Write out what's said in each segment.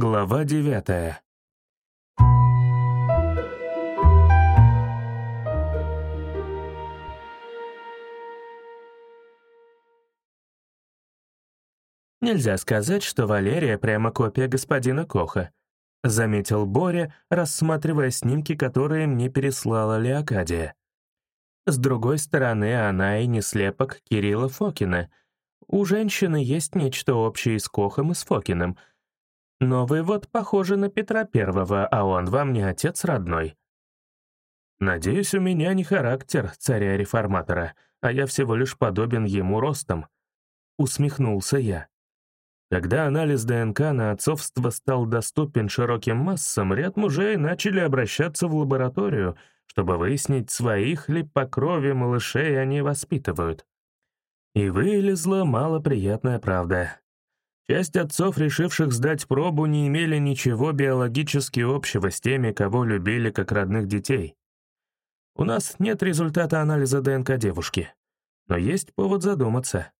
Глава девятая. «Нельзя сказать, что Валерия прямо копия господина Коха», — заметил Боря, рассматривая снимки, которые мне переслала Леокадия. С другой стороны, она и не слепок Кирилла Фокина. У женщины есть нечто общее с Кохом и с Фокиным. Но вы вот похожи на Петра Первого, а он вам не отец родной. Надеюсь, у меня не характер царя-реформатора, а я всего лишь подобен ему ростом. Усмехнулся я. Когда анализ ДНК на отцовство стал доступен широким массам, ряд мужей начали обращаться в лабораторию, чтобы выяснить, своих ли по крови малышей они воспитывают. И вылезла малоприятная правда. Часть отцов, решивших сдать пробу, не имели ничего биологически общего с теми, кого любили как родных детей. У нас нет результата анализа ДНК девушки, но есть повод задуматься.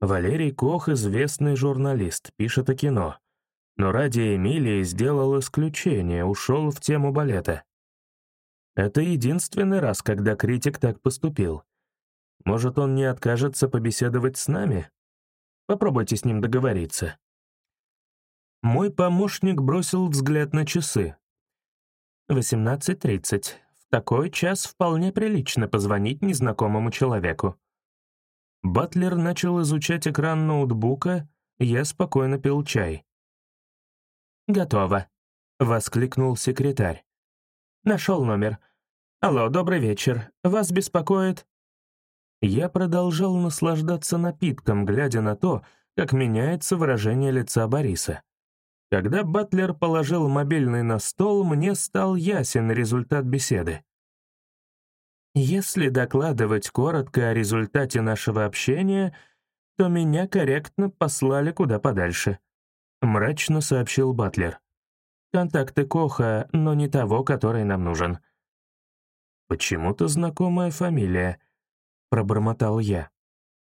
Валерий Кох — известный журналист, пишет о кино. Но ради Эмилии сделал исключение, ушел в тему балета. Это единственный раз, когда критик так поступил. Может, он не откажется побеседовать с нами? Попробуйте с ним договориться. Мой помощник бросил взгляд на часы. 18.30. В такой час вполне прилично позвонить незнакомому человеку. Батлер начал изучать экран ноутбука, я спокойно пил чай. «Готово», — воскликнул секретарь. «Нашел номер. Алло, добрый вечер. Вас беспокоит...» Я продолжал наслаждаться напитком, глядя на то, как меняется выражение лица Бориса. Когда Батлер положил мобильный на стол, мне стал ясен результат беседы. Если докладывать коротко о результате нашего общения, то меня корректно послали куда подальше», — мрачно сообщил Батлер. «Контакты Коха, но не того, который нам нужен». «Почему-то знакомая фамилия», — пробормотал я.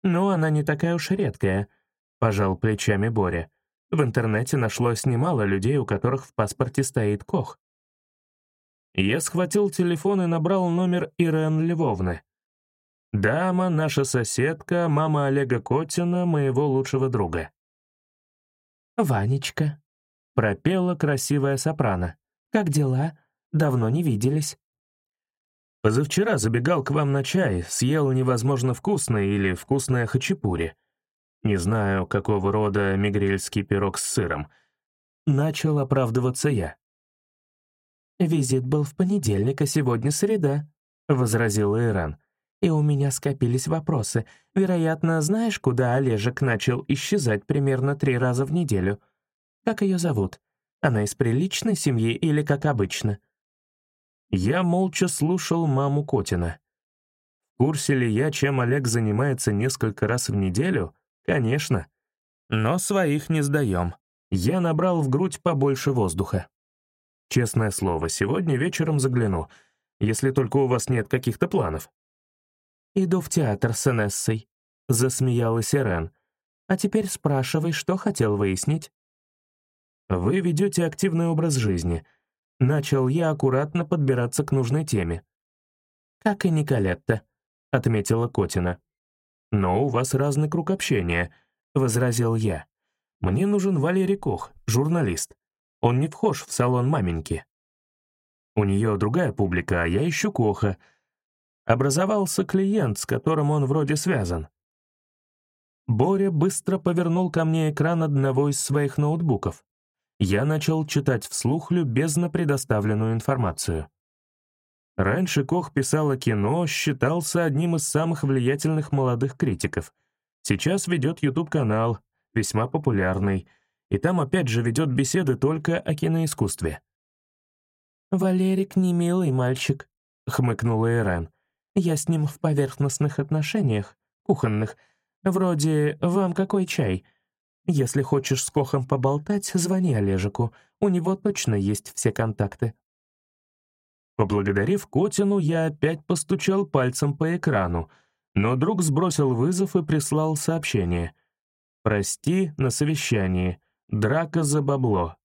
«Ну, она не такая уж редкая», — пожал плечами Боря. «В интернете нашлось немало людей, у которых в паспорте стоит Кох. Я схватил телефон и набрал номер Ирен Львовны. Дама, наша соседка, мама Олега Котина, моего лучшего друга. «Ванечка», — пропела красивая сопрано. «Как дела? Давно не виделись». «Позавчера забегал к вам на чай, съел невозможно вкусное или вкусное хачапури. Не знаю, какого рода мигрельский пирог с сыром. Начал оправдываться я. «Визит был в понедельник, а сегодня среда», — возразила Иран. «И у меня скопились вопросы. Вероятно, знаешь, куда Олежек начал исчезать примерно три раза в неделю? Как ее зовут? Она из приличной семьи или как обычно?» Я молча слушал маму Котина. В курсе ли я, чем Олег занимается несколько раз в неделю? Конечно. Но своих не сдаем. Я набрал в грудь побольше воздуха. Честное слово, сегодня вечером загляну, если только у вас нет каких-то планов». «Иду в театр с Энессой», — засмеялась Ирен. «А теперь спрашивай, что хотел выяснить». «Вы ведете активный образ жизни», — начал я аккуратно подбираться к нужной теме. «Как и Николетта», — отметила Котина. «Но у вас разный круг общения», — возразил я. «Мне нужен Валерий Кох, журналист. Он не вхож в салон маменьки. У нее другая публика, а я ищу Коха. Образовался клиент, с которым он вроде связан. Боря быстро повернул ко мне экран одного из своих ноутбуков. Я начал читать вслух любезно предоставленную информацию. Раньше Кох писал о кино, считался одним из самых влиятельных молодых критиков. Сейчас ведет YouTube-канал, весьма популярный — и там опять же ведет беседы только о киноискусстве. «Валерик не милый мальчик», — хмыкнула Ирен. «Я с ним в поверхностных отношениях, кухонных. Вроде «Вам какой чай?» Если хочешь с Кохом поболтать, звони Олежику, у него точно есть все контакты». Поблагодарив Котину, я опять постучал пальцем по экрану, но друг сбросил вызов и прислал сообщение. «Прости, на совещании. Драка за бабло.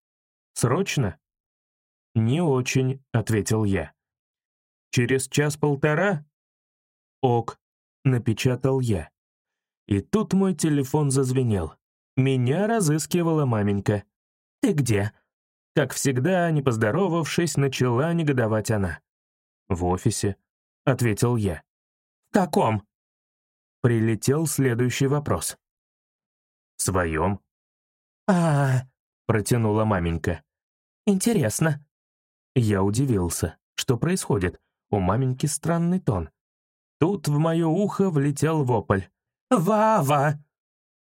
Срочно?» «Не очень», — ответил я. «Через час-полтора?» «Ок», — напечатал я. И тут мой телефон зазвенел. Меня разыскивала маменька. «Ты где?» Как всегда, не поздоровавшись, начала негодовать она. «В офисе», — ответил я. «В каком?» Прилетел следующий вопрос. «В своем». А, -а, -а протянула маменька. «Интересно». Я удивился. Что происходит? У маменьки странный тон. Тут в мое ухо влетел вопль. «Вава!»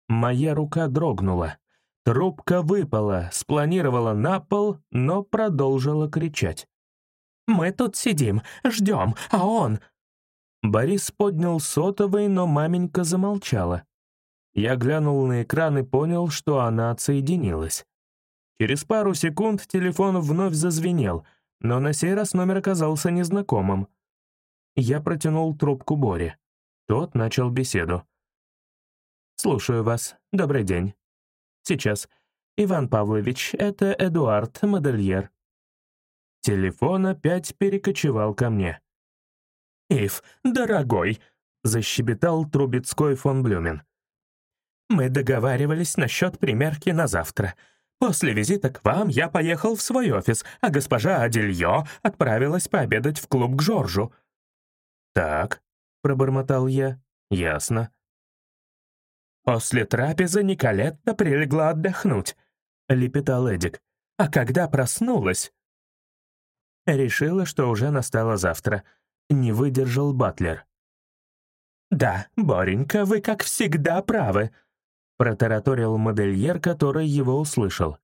Моя рука дрогнула. Трубка выпала, спланировала на пол, но продолжила кричать. «Мы тут сидим, ждем, а он...» Борис поднял сотовый, но маменька замолчала. Я глянул на экран и понял, что она отсоединилась. Через пару секунд телефон вновь зазвенел, но на сей раз номер оказался незнакомым. Я протянул трубку Боре. Тот начал беседу. «Слушаю вас. Добрый день. Сейчас. Иван Павлович, это Эдуард, модельер». Телефон опять перекочевал ко мне. «Ив, дорогой», — защебетал Трубецкой фон Блюмен. «Мы договаривались насчет примерки на завтра. После визита к вам я поехал в свой офис, а госпожа Адельё отправилась пообедать в клуб к Жоржу». «Так», — пробормотал я, — «ясно». «После трапезы Николетта прилегла отдохнуть», — лепетал Эдик. «А когда проснулась...» Решила, что уже настало завтра. Не выдержал Батлер. «Да, Боренька, вы, как всегда, правы», — протараторил модельер, который его услышал.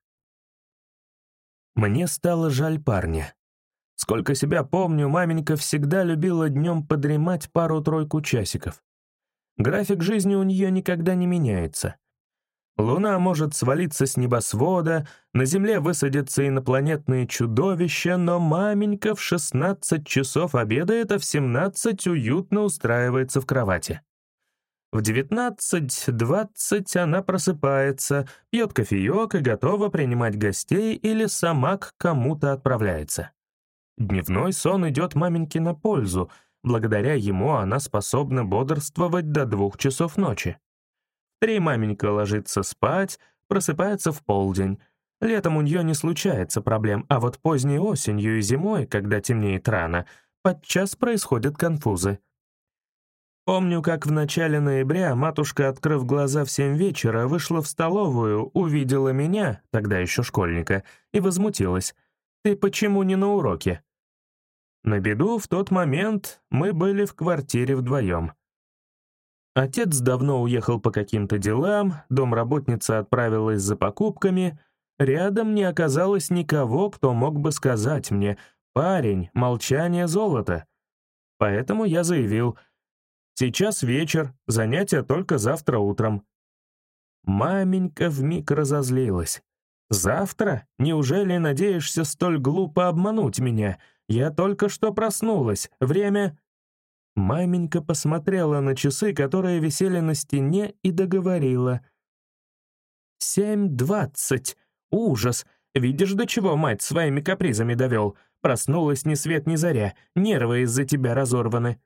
Мне стало жаль парня. Сколько себя помню, маменька всегда любила днем подремать пару-тройку часиков. График жизни у нее никогда не меняется. Луна может свалиться с небосвода, на Земле высадятся инопланетные чудовища, но маменька в 16 часов обедает, а в 17 уютно устраивается в кровати. В 19-20 она просыпается, пьет кофеек и готова принимать гостей или сама к кому-то отправляется. Дневной сон идет маменьке на пользу — Благодаря ему она способна бодрствовать до двух часов ночи. Три маменька ложится спать, просыпается в полдень. Летом у нее не случается проблем, а вот поздней осенью и зимой, когда темнеет рано, подчас происходят конфузы. Помню, как в начале ноября матушка, открыв глаза в семь вечера, вышла в столовую, увидела меня, тогда еще школьника, и возмутилась. «Ты почему не на уроке?» На беду в тот момент мы были в квартире вдвоем. Отец давно уехал по каким-то делам, домработница отправилась за покупками, рядом не оказалось никого, кто мог бы сказать мне «Парень, молчание золото». Поэтому я заявил «Сейчас вечер, занятия только завтра утром». Маменька вмиг разозлилась. «Завтра? Неужели надеешься столь глупо обмануть меня?» Я только что проснулась. Время...» Маменька посмотрела на часы, которые висели на стене, и договорила. «Семь двадцать. Ужас. Видишь, до чего мать своими капризами довел? Проснулась ни свет ни заря. Нервы из-за тебя разорваны».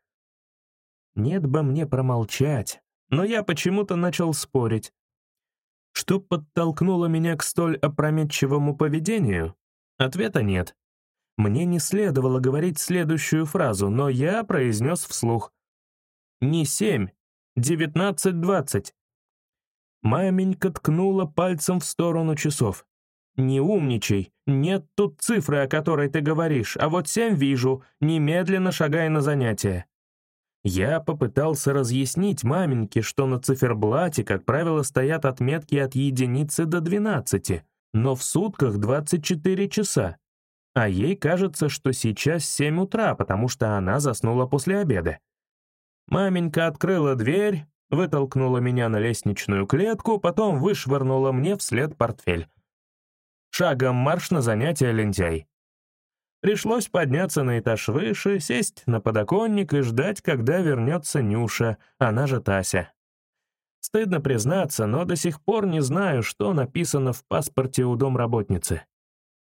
Нет бы мне промолчать, но я почему-то начал спорить. Что подтолкнуло меня к столь опрометчивому поведению? Ответа нет. Мне не следовало говорить следующую фразу, но я произнес вслух. «Не семь, девятнадцать двадцать». Маменька ткнула пальцем в сторону часов. «Не умничай, нет тут цифры, о которой ты говоришь, а вот семь вижу, немедленно шагай на занятия». Я попытался разъяснить маменьке, что на циферблате, как правило, стоят отметки от единицы до двенадцати, но в сутках 24 часа, а ей кажется, что сейчас семь утра, потому что она заснула после обеда. Маменька открыла дверь, вытолкнула меня на лестничную клетку, потом вышвырнула мне вслед портфель. Шагом марш на занятия лентяй. Пришлось подняться на этаж выше, сесть на подоконник и ждать, когда вернется Нюша, она же Тася. Стыдно признаться, но до сих пор не знаю, что написано в паспорте у домработницы.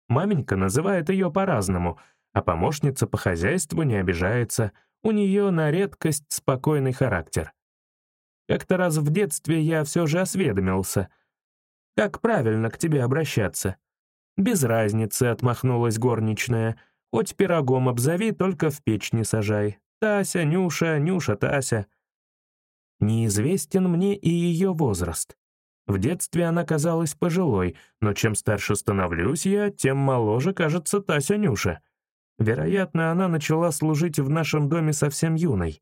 Маменька называет ее по-разному, а помощница по хозяйству не обижается, у нее на редкость спокойный характер. Как-то раз в детстве я все же осведомился. Как правильно к тебе обращаться? Без разницы, отмахнулась горничная. Хоть пирогом обзови, только в печь не сажай. Тася, Нюша, Нюша, Тася. Неизвестен мне и ее возраст. В детстве она казалась пожилой, но чем старше становлюсь я, тем моложе кажется Тася Нюша. Вероятно, она начала служить в нашем доме совсем юной.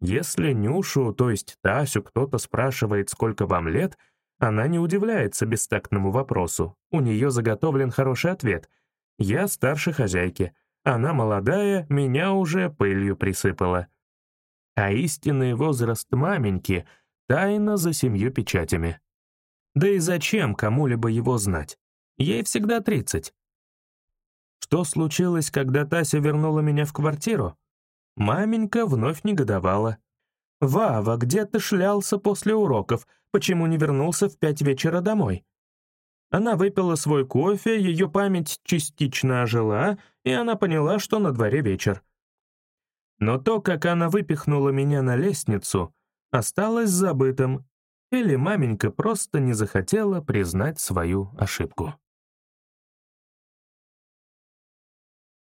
Если Нюшу, то есть Тасю, кто-то спрашивает, сколько вам лет, она не удивляется бестактному вопросу. У нее заготовлен хороший ответ. «Я старше хозяйки. Она молодая, меня уже пылью присыпала». А истинный возраст маменьки — тайна за семью печатями. Да и зачем кому-либо его знать? Ей всегда тридцать. Что случилось, когда Тася вернула меня в квартиру? Маменька вновь негодовала. «Вава, где ты шлялся после уроков? Почему не вернулся в пять вечера домой?» Она выпила свой кофе, ее память частично ожила, и она поняла, что на дворе вечер. Но то, как она выпихнула меня на лестницу, осталось забытым, или маменька просто не захотела признать свою ошибку.